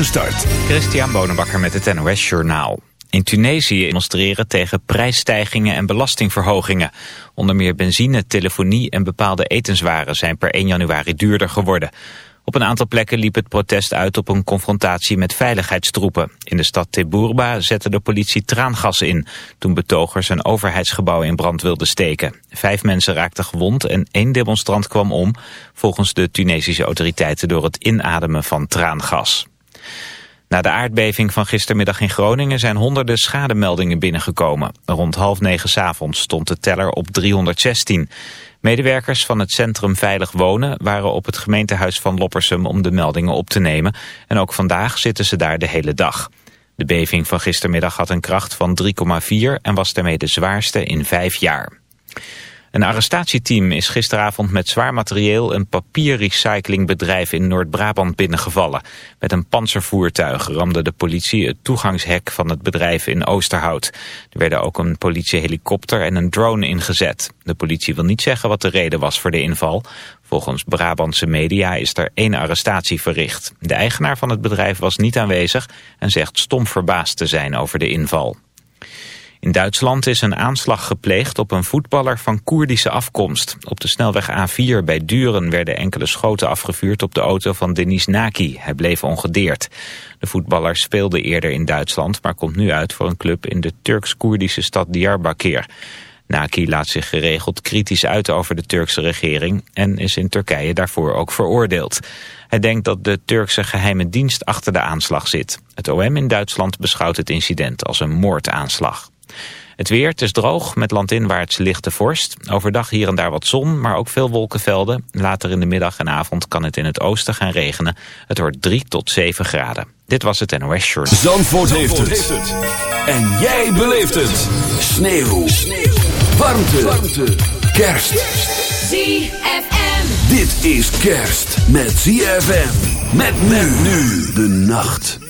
Christian Bonenbakker met het NOS Journaal. In Tunesië demonstreren tegen prijsstijgingen en belastingverhogingen. Onder meer benzine, telefonie en bepaalde etenswaren zijn per 1 januari duurder geworden. Op een aantal plekken liep het protest uit op een confrontatie met veiligheidstroepen. In de stad Teburba zette de politie traangas in... toen betogers een overheidsgebouw in brand wilden steken. Vijf mensen raakten gewond en één demonstrant kwam om... volgens de Tunesische autoriteiten door het inademen van traangas. Na de aardbeving van gistermiddag in Groningen zijn honderden schademeldingen binnengekomen. Rond half negen s avonds stond de teller op 316. Medewerkers van het Centrum Veilig Wonen waren op het gemeentehuis van Loppersum om de meldingen op te nemen. En ook vandaag zitten ze daar de hele dag. De beving van gistermiddag had een kracht van 3,4 en was daarmee de zwaarste in vijf jaar. Een arrestatieteam is gisteravond met zwaar materieel een papierrecyclingbedrijf in Noord-Brabant binnengevallen. Met een panzervoertuig ramde de politie het toegangshek van het bedrijf in Oosterhout. Er werden ook een politiehelikopter en een drone ingezet. De politie wil niet zeggen wat de reden was voor de inval. Volgens Brabantse media is er één arrestatie verricht. De eigenaar van het bedrijf was niet aanwezig en zegt stom verbaasd te zijn over de inval. In Duitsland is een aanslag gepleegd op een voetballer van Koerdische afkomst. Op de snelweg A4 bij Duren werden enkele schoten afgevuurd op de auto van Denis Naki. Hij bleef ongedeerd. De voetballer speelde eerder in Duitsland, maar komt nu uit voor een club in de Turks-Koerdische stad Diyarbakir. Naki laat zich geregeld kritisch uit over de Turkse regering en is in Turkije daarvoor ook veroordeeld. Hij denkt dat de Turkse geheime dienst achter de aanslag zit. Het OM in Duitsland beschouwt het incident als een moordaanslag. Het weer, het is droog, met landinwaarts lichte vorst. Overdag hier en daar wat zon, maar ook veel wolkenvelden. Later in de middag en avond kan het in het oosten gaan regenen. Het wordt 3 tot 7 graden. Dit was het NOS Journal. Zandvoort, heeft, het. En jij beleeft het. Sneeuw. Sneeuw. Warmte. Warmte. Kerst. ZFM. Dit is kerst met ZFM. Met men nu de nacht.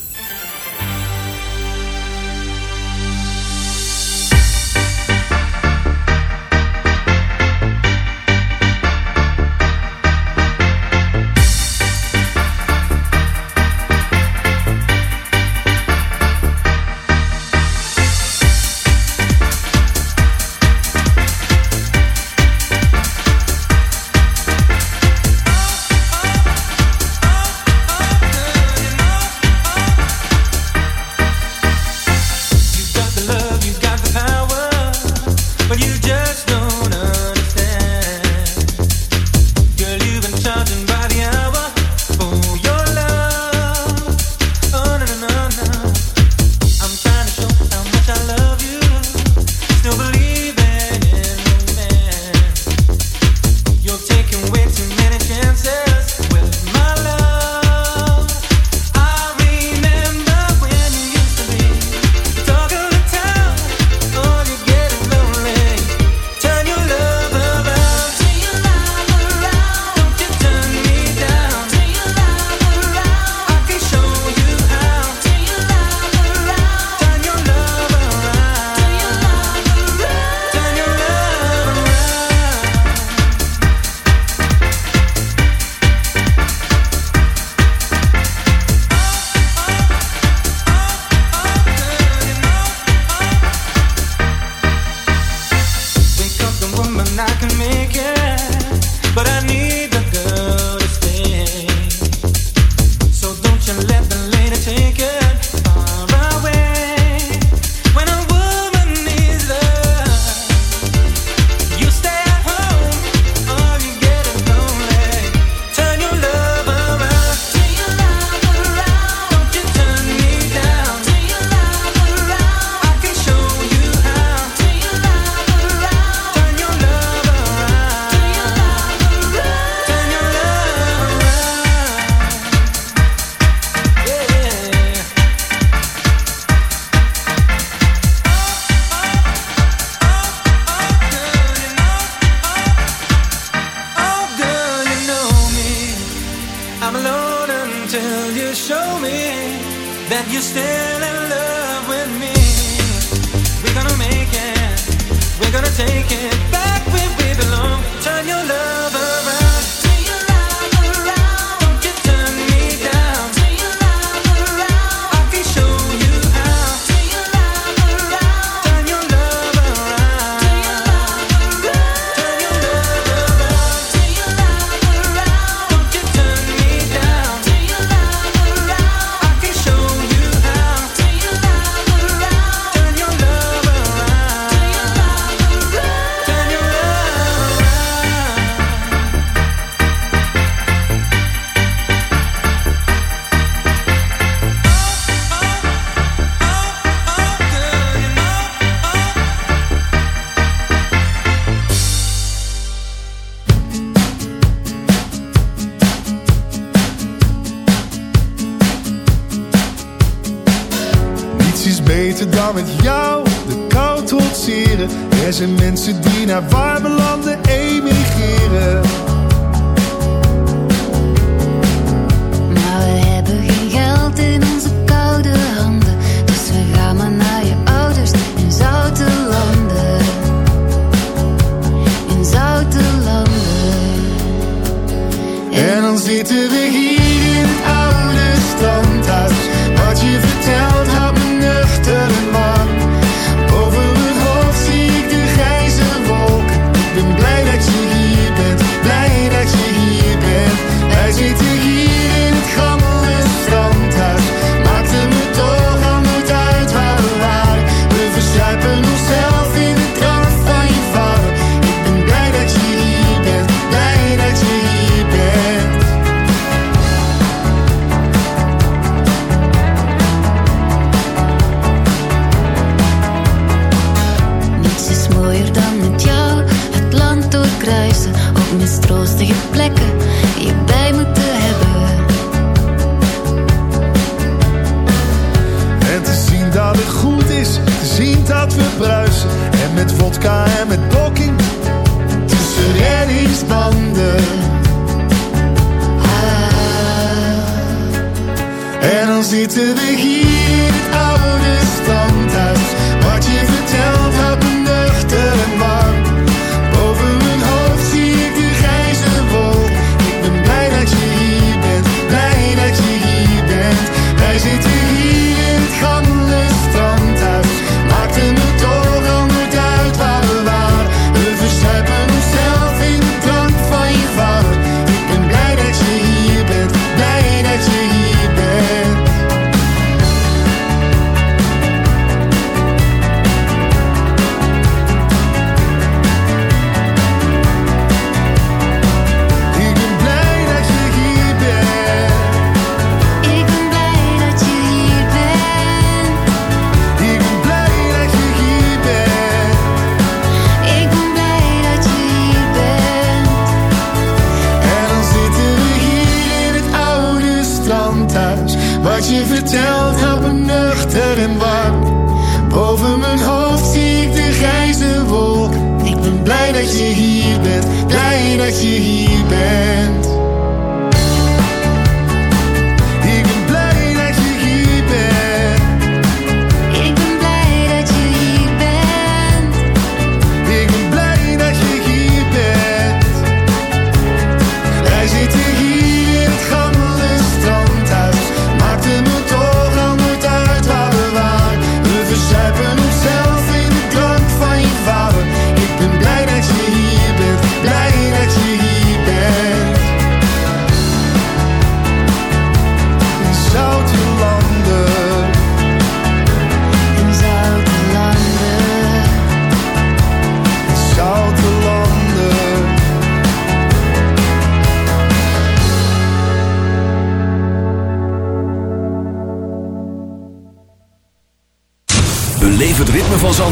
je verteld, hou me nuchter en warm. Boven mijn hoofd zie ik de grijze wolk. Ik ben blij dat je hier bent, blij dat je hier bent.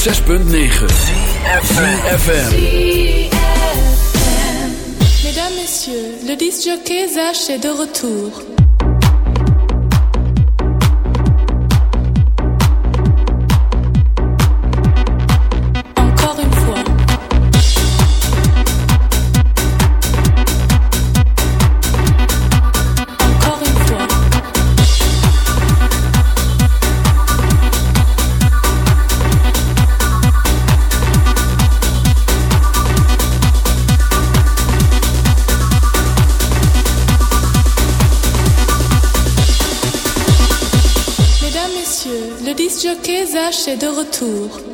106.9 FM. Mesdames, Messieurs, le disjockey Zach est de retour. de retour.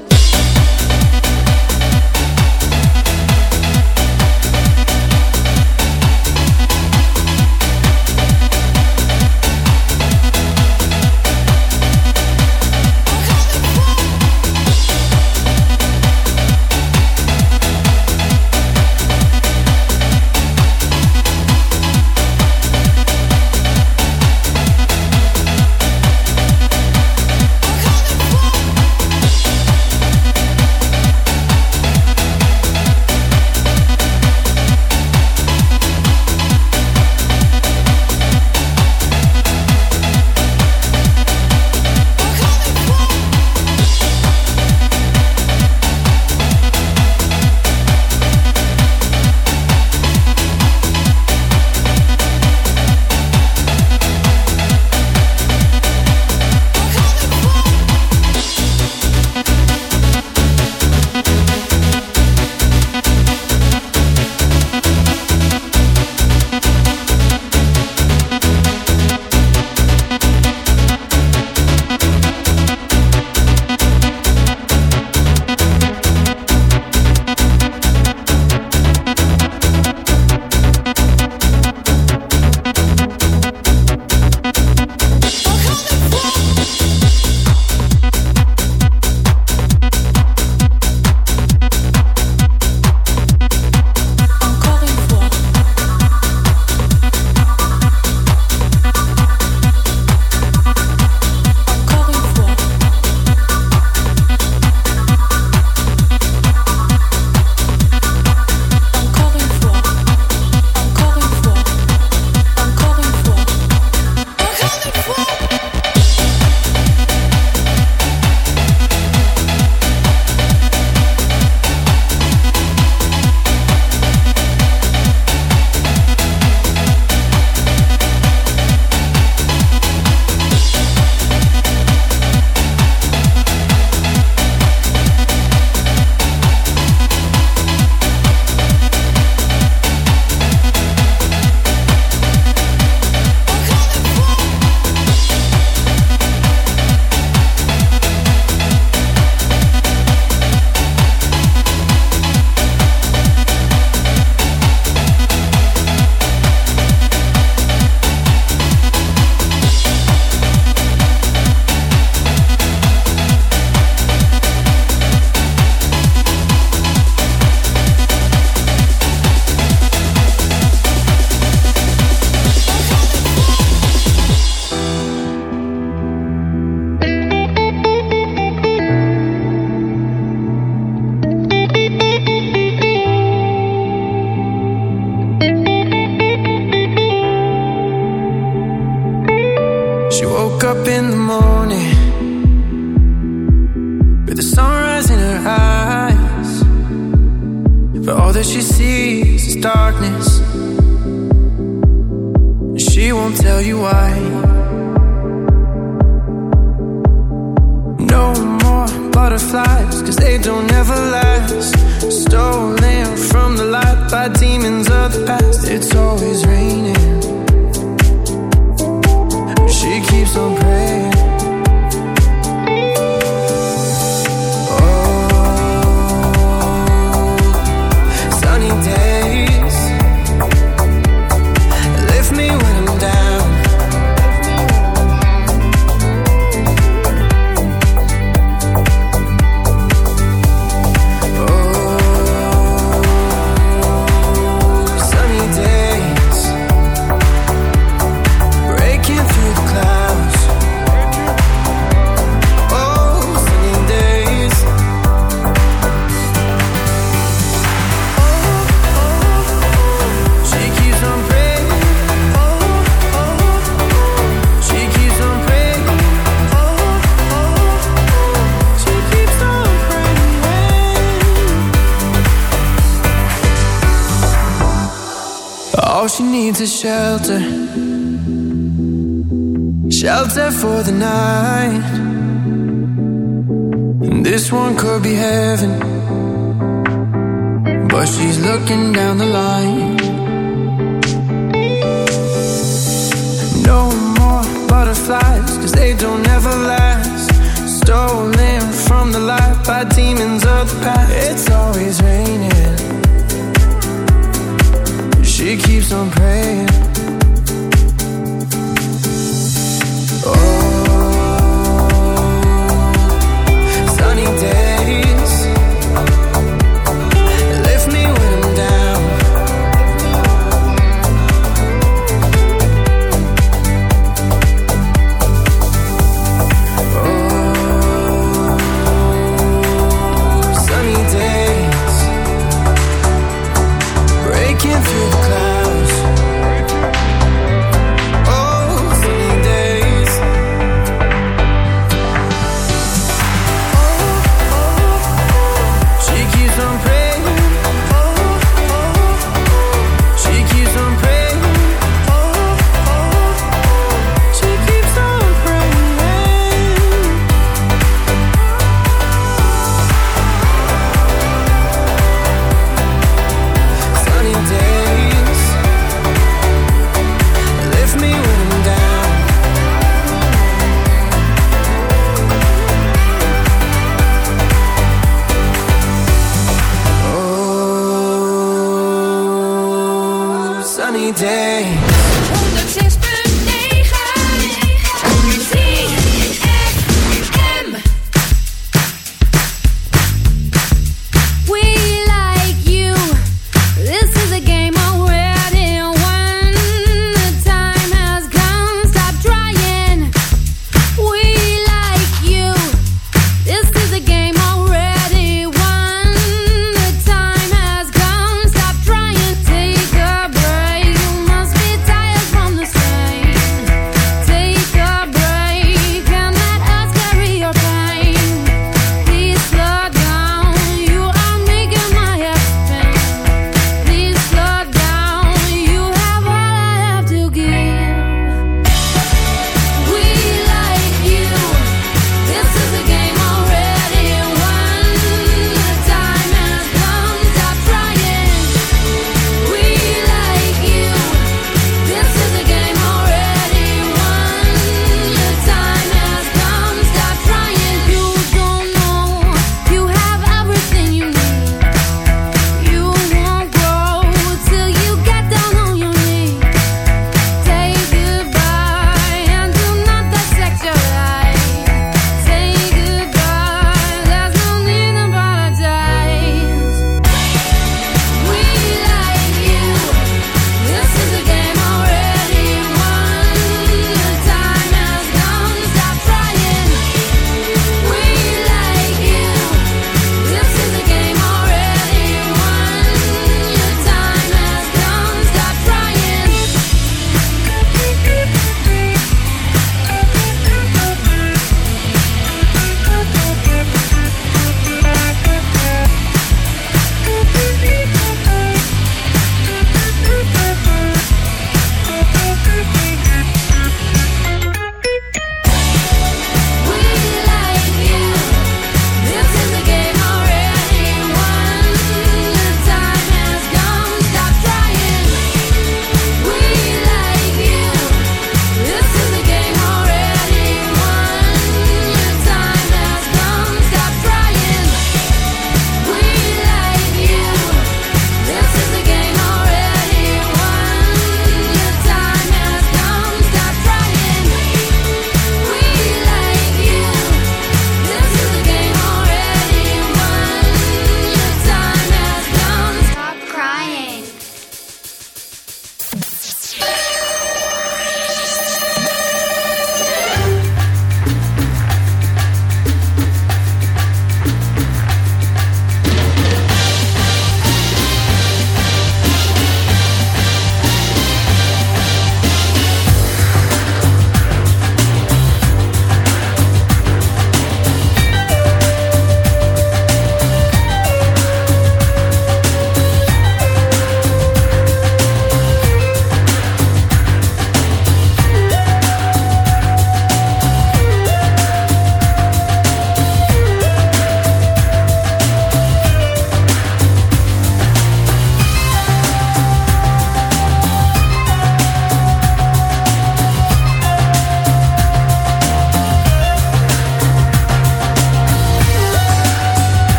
The night.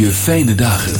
Je fijne dagen.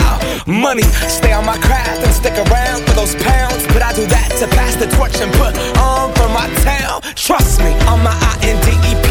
Money, stay on my craft and stick around for those pounds. But I do that to pass the torch and put on for my town. Trust me, on my shit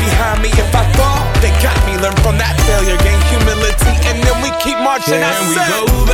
behind me. If I fall, they got me. Learn from that failure, gain humility, and then we keep marching. I Can we go back?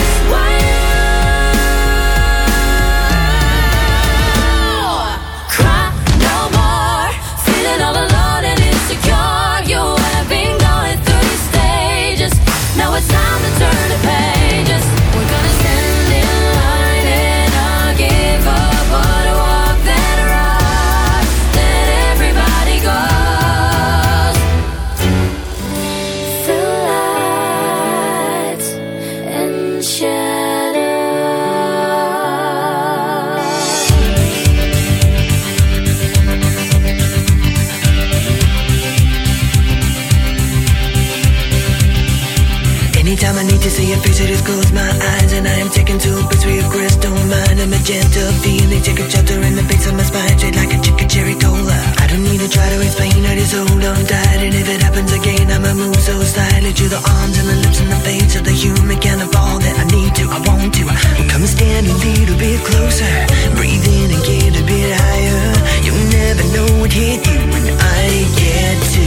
Take a shelter in the base of my spine Straight like a chicken cherry cola. I don't need to try to explain, I just hold on tight And if it happens again, I'ma move so slightly To the arms and the lips and the face of the human kind of all that I need to, I want to. Well, come and stand a little bit closer Breathe in and get a bit higher. You'll never know what hit you when I get to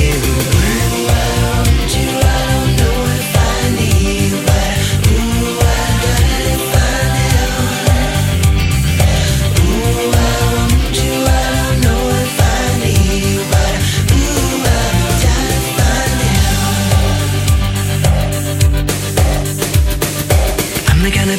you